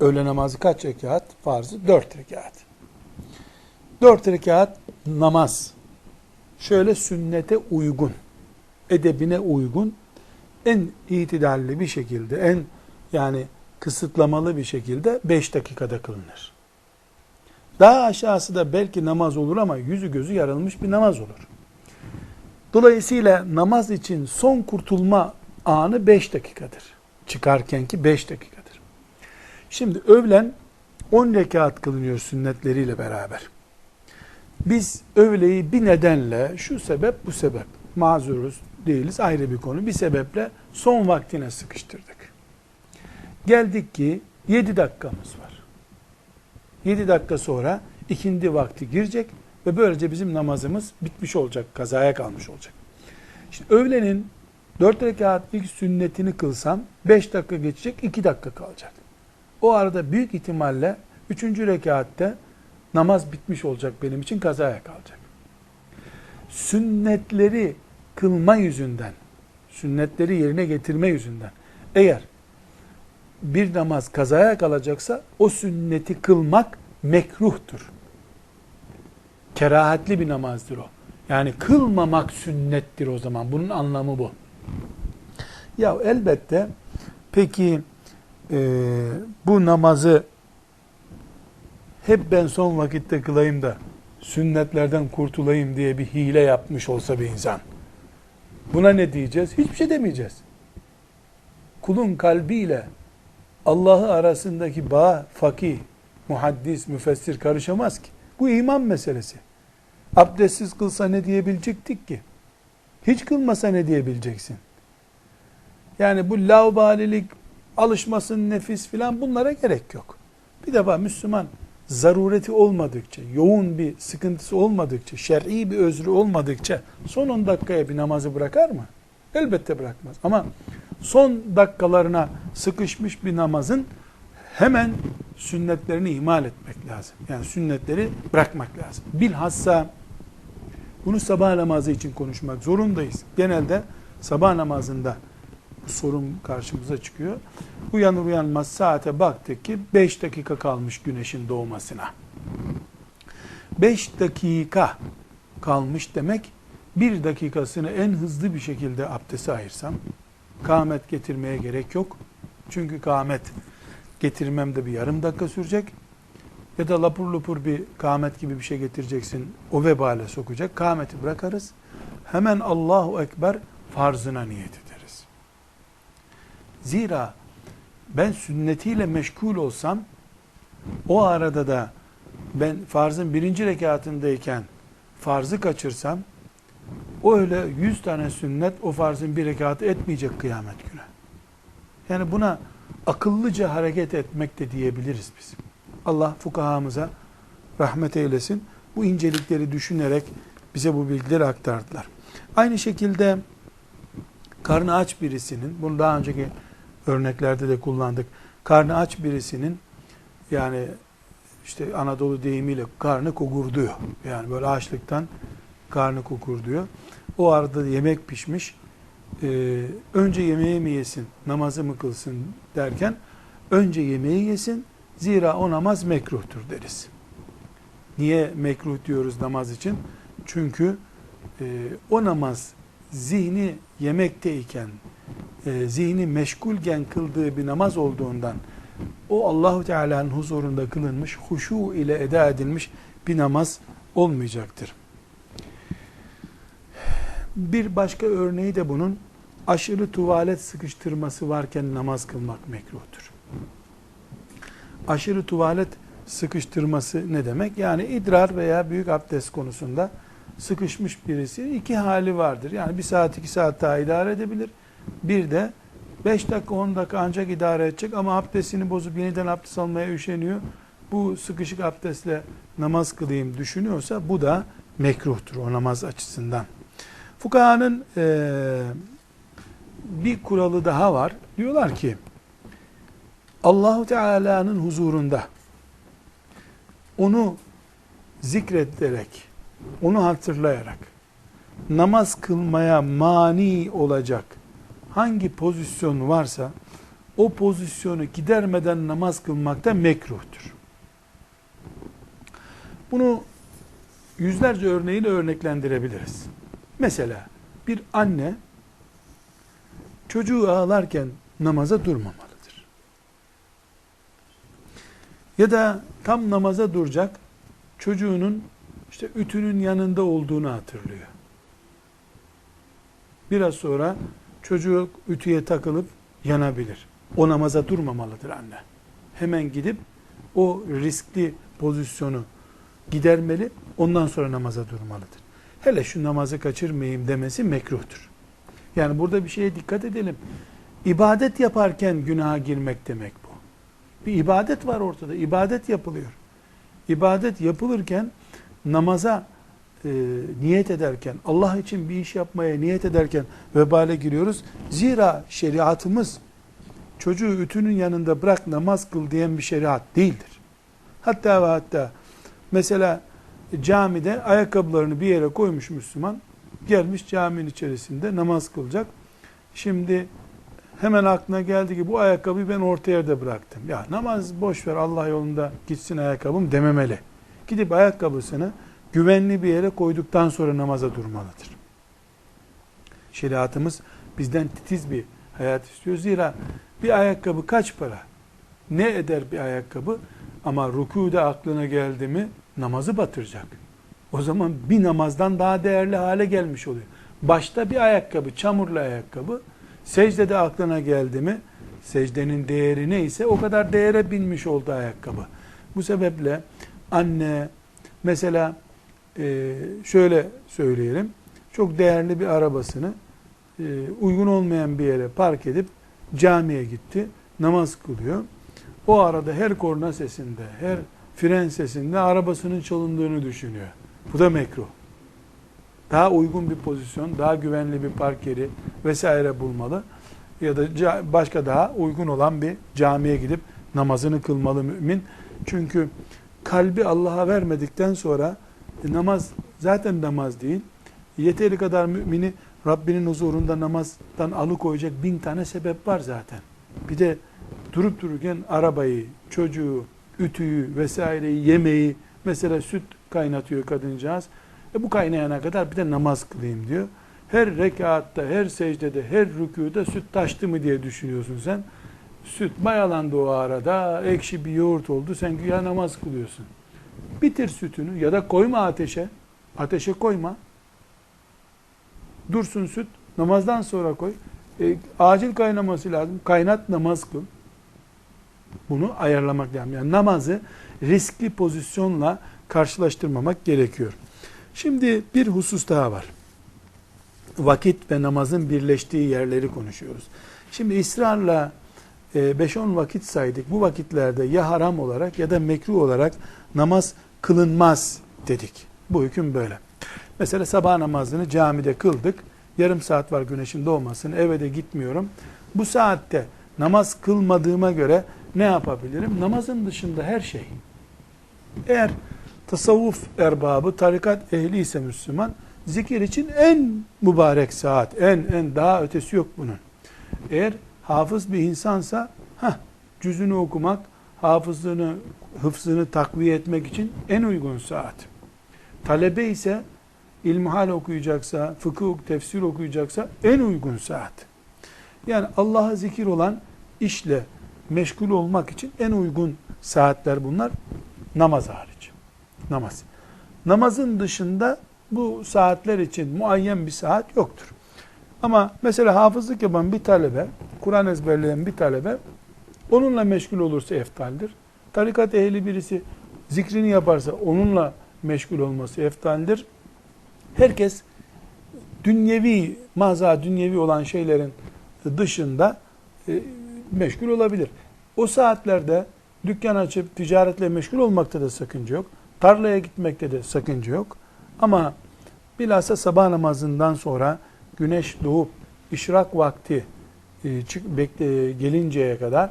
Öğle namazı kaç rekat? Farzı dört rekat. Dört rekat namaz şöyle sünnete uygun, edebine uygun, en itidalli bir şekilde, en yani kısıtlamalı bir şekilde beş dakikada kılınır. Daha aşağısı da belki namaz olur ama yüzü gözü yarılmış bir namaz olur. Dolayısıyla namaz için son kurtulma anı 5 dakikadır. Çıkarken ki 5 dakikadır. Şimdi öğlen 10 rekat kılınıyor sünnetleriyle beraber. Biz öğleyi bir nedenle şu sebep bu sebep mazuruz değiliz ayrı bir konu. Bir sebeple son vaktine sıkıştırdık. Geldik ki 7 dakikamız var. 7 dakika sonra ikindi vakti girecek ve böylece bizim namazımız bitmiş olacak, kazaya kalmış olacak. İşte öğlenin 4 rekatlik sünnetini kılsam 5 dakika geçecek, 2 dakika kalacak. O arada büyük ihtimalle 3. rekatte namaz bitmiş olacak benim için kazaya kalacak. Sünnetleri kılma yüzünden, sünnetleri yerine getirme yüzünden eğer bir namaz kazaya kalacaksa o sünneti kılmak mekruhtur. Kerahatli bir namazdır o. Yani kılmamak sünnettir o zaman. Bunun anlamı bu. Ya elbette peki e, bu namazı hep ben son vakitte kılayım da sünnetlerden kurtulayım diye bir hile yapmış olsa bir insan. Buna ne diyeceğiz? Hiçbir şey demeyeceğiz. Kulun kalbiyle Allah'ı arasındaki bağ, fakih, muhaddis, müfessir karışamaz ki. Bu iman meselesi. Abdestsiz kılsa ne diyebilecektik ki? Hiç kılmasa ne diyebileceksin? Yani bu laubalilik, alışmasın nefis filan bunlara gerek yok. Bir defa Müslüman zarureti olmadıkça, yoğun bir sıkıntısı olmadıkça, şer'i bir özrü olmadıkça son 10 dakikaya bir namazı bırakar mı? Elbette bırakmaz. Ama son dakikalarına sıkışmış bir namazın hemen sünnetlerini ihmal etmek lazım. Yani sünnetleri bırakmak lazım. Bilhassa bunu sabah namazı için konuşmak zorundayız. Genelde sabah namazında bu sorun karşımıza çıkıyor. Uyanır uyanmaz saate baktık ki 5 dakika kalmış güneşin doğmasına. 5 dakika kalmış demek bir dakikasını en hızlı bir şekilde abdese ayırsam kâhmet getirmeye gerek yok. Çünkü kâhmet getirmem de bir yarım dakika sürecek. Ya da lapur lupur bir kâhmet gibi bir şey getireceksin. O vebale sokacak. Kâhmeti bırakarız. Hemen Allahu Ekber farzına niyet ederiz. Zira ben sünnetiyle meşgul olsam o arada da ben farzın birinci rekatındayken farzı kaçırsam o öyle yüz tane sünnet o farzın bir rekatı etmeyecek kıyamet günü. Yani buna akıllıca hareket etmek de diyebiliriz biz. Allah fukahamıza rahmet eylesin. Bu incelikleri düşünerek bize bu bilgileri aktardılar. Aynı şekilde karnı aç birisinin, bunu daha önceki örneklerde de kullandık. Karnı aç birisinin yani işte Anadolu deyimiyle karnı kokurduyor. Yani böyle açlıktan karnı kokurduyor. O arada yemek pişmiş. Ee, önce yemeği mi yesin, namazı mı kılsın derken önce yemeği yesin. Zira o namaz mekruhtur deriz. Niye mekruh diyoruz namaz için? Çünkü e, o namaz zihni yemekteyken, e, zihni meşgulken kıldığı bir namaz olduğundan o Allahu Teala'nın huzurunda kılınmış, huşu ile eda edilmiş bir namaz olmayacaktır. Bir başka örneği de bunun aşırı tuvalet sıkıştırması varken namaz kılmak mekruhtur. Aşırı tuvalet sıkıştırması ne demek? Yani idrar veya büyük abdest konusunda sıkışmış birisi iki hali vardır. Yani bir saat iki saat daha idare edebilir. Bir de 5 dakika 10 dakika ancak idare edecek ama abdestini bozup yeniden abdest almaya üşeniyor. Bu sıkışık abdestle namaz kılayım düşünüyorsa bu da mekruhtur o namaz açısından. Fukahanın e, bir kuralı daha var. Diyorlar ki Allahu Teala'nın huzurunda onu zikrederek, onu hatırlayarak namaz kılmaya mani olacak hangi pozisyon varsa o pozisyonu gidermeden namaz kılmak da mekruhtur. Bunu yüzlerce örneğiyle örneklendirebiliriz. Mesela bir anne çocuğu ağlarken namaza durmamalıdır. Ya da tam namaza duracak çocuğunun işte ütünün yanında olduğunu hatırlıyor. Biraz sonra çocuk ütüye takılıp yanabilir. O namaza durmamalıdır anne. Hemen gidip o riskli pozisyonu gidermeli, ondan sonra namaza durmalıdır. Hele şu namazı kaçırmayayım demesi mekruhtur. Yani burada bir şeye dikkat edelim. İbadet yaparken günaha girmek demek bu. Bir ibadet var ortada. İbadet yapılıyor. İbadet yapılırken namaza e, niyet ederken, Allah için bir iş yapmaya niyet ederken vebale giriyoruz. Zira şeriatımız çocuğu ütünün yanında bırak namaz kıl diyen bir şeriat değildir. Hatta ve hatta mesela camide ayakkabılarını bir yere koymuş Müslüman, gelmiş caminin içerisinde namaz kılacak. Şimdi hemen aklına geldi ki bu ayakkabıyı ben orta yerde bıraktım. Ya namaz boş ver Allah yolunda gitsin ayakkabım dememeli. Gidip ayakkabısını güvenli bir yere koyduktan sonra namaza durmalıdır. Şeriatımız bizden titiz bir hayat istiyor. Zira bir ayakkabı kaç para? Ne eder bir ayakkabı? Ama rükuda aklına geldi mi namazı batıracak. O zaman bir namazdan daha değerli hale gelmiş oluyor. Başta bir ayakkabı, çamurlu ayakkabı, secdede aklına geldi mi, secdenin değeri neyse o kadar değere binmiş oldu ayakkabı. Bu sebeple anne, mesela e, şöyle söyleyelim, çok değerli bir arabasını e, uygun olmayan bir yere park edip camiye gitti, namaz kılıyor. O arada her korna sesinde, her fren sesinde arabasının çalındığını düşünüyor. Bu da mekruh. Daha uygun bir pozisyon, daha güvenli bir park yeri vesaire bulmalı. Ya da başka daha uygun olan bir camiye gidip namazını kılmalı mümin. Çünkü kalbi Allah'a vermedikten sonra namaz zaten namaz değil. Yeteri kadar mümini Rabbinin huzurunda namazdan alıkoyacak bin tane sebep var zaten. Bir de durup dururken arabayı, çocuğu, ütüyü vesaireyi, yemeği, mesela süt kaynatıyor kadıncağız. E bu kaynayana kadar bir de namaz kılayım diyor. Her rekatta, her secdede, her rükuda süt taştı mı diye düşünüyorsun sen. Süt mayalandı o arada, ekşi bir yoğurt oldu, sen güya namaz kılıyorsun. Bitir sütünü ya da koyma ateşe. Ateşe koyma. Dursun süt, namazdan sonra koy. E, acil kaynaması lazım. Kaynat namaz kıl. Bunu ayarlamak lazım. Yani namazı riskli pozisyonla karşılaştırmamak gerekiyor. Şimdi bir husus daha var. Vakit ve namazın birleştiği yerleri konuşuyoruz. Şimdi ısrarla 5-10 vakit saydık. Bu vakitlerde ya haram olarak ya da mekruh olarak namaz kılınmaz dedik. Bu hüküm böyle. Mesela sabah namazını camide kıldık. Yarım saat var güneşin doğmasını eve de gitmiyorum. Bu saatte namaz kılmadığıma göre ne yapabilirim? Namazın dışında her şey. Eğer tasavvuf erbabı, tarikat ehli ise Müslüman, zikir için en mübarek saat, en en daha ötesi yok bunun. Eğer hafız bir insansa, ha cüzünü okumak, hafızlığını, hıfzını takviye etmek için en uygun saat. Talebe ise ilmihal okuyacaksa, fıkıh, tefsir okuyacaksa en uygun saat. Yani Allah'a zikir olan işle meşgul olmak için en uygun saatler bunlar. Namaz hariç. Namaz. Namazın dışında bu saatler için muayyen bir saat yoktur. Ama mesela hafızlık yapan bir talebe, Kur'an ezberleyen bir talebe onunla meşgul olursa eftaldir. Tarikat ehli birisi zikrini yaparsa onunla meşgul olması eftaldir. Herkes dünyevi, maza dünyevi olan şeylerin dışında e, meşgul olabilir. O saatlerde dükkan açıp ticaretle meşgul olmakta da sakınca yok. Tarlaya gitmekte de sakınca yok. Ama bilhassa sabah namazından sonra güneş doğup işrak vakti e, çık, bekle, gelinceye kadar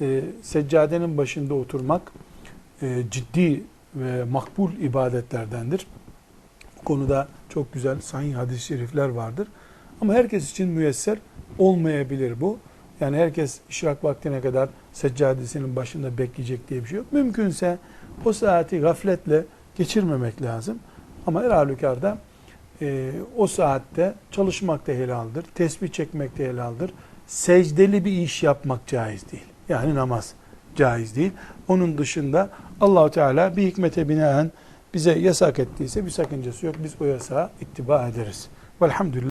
e, seccadenin başında oturmak e, ciddi ve makbul ibadetlerdendir. Bu konuda çok güzel sahih hadis-i şerifler vardır. Ama herkes için müyesser olmayabilir bu. Yani herkes işrak vaktine kadar seccadesinin başında bekleyecek diye bir şey yok. Mümkünse o saati gafletle geçirmemek lazım. Ama her halükarda e, o saatte çalışmak da helaldir. Tesbih çekmek de helaldir. Secdeli bir iş yapmak caiz değil. Yani namaz caiz değil. Onun dışında Allahu Teala bir hikmete binaen bize yasak ettiyse bir sakıncası yok. Biz o yasağa ittiba ederiz. Velhamdülillah.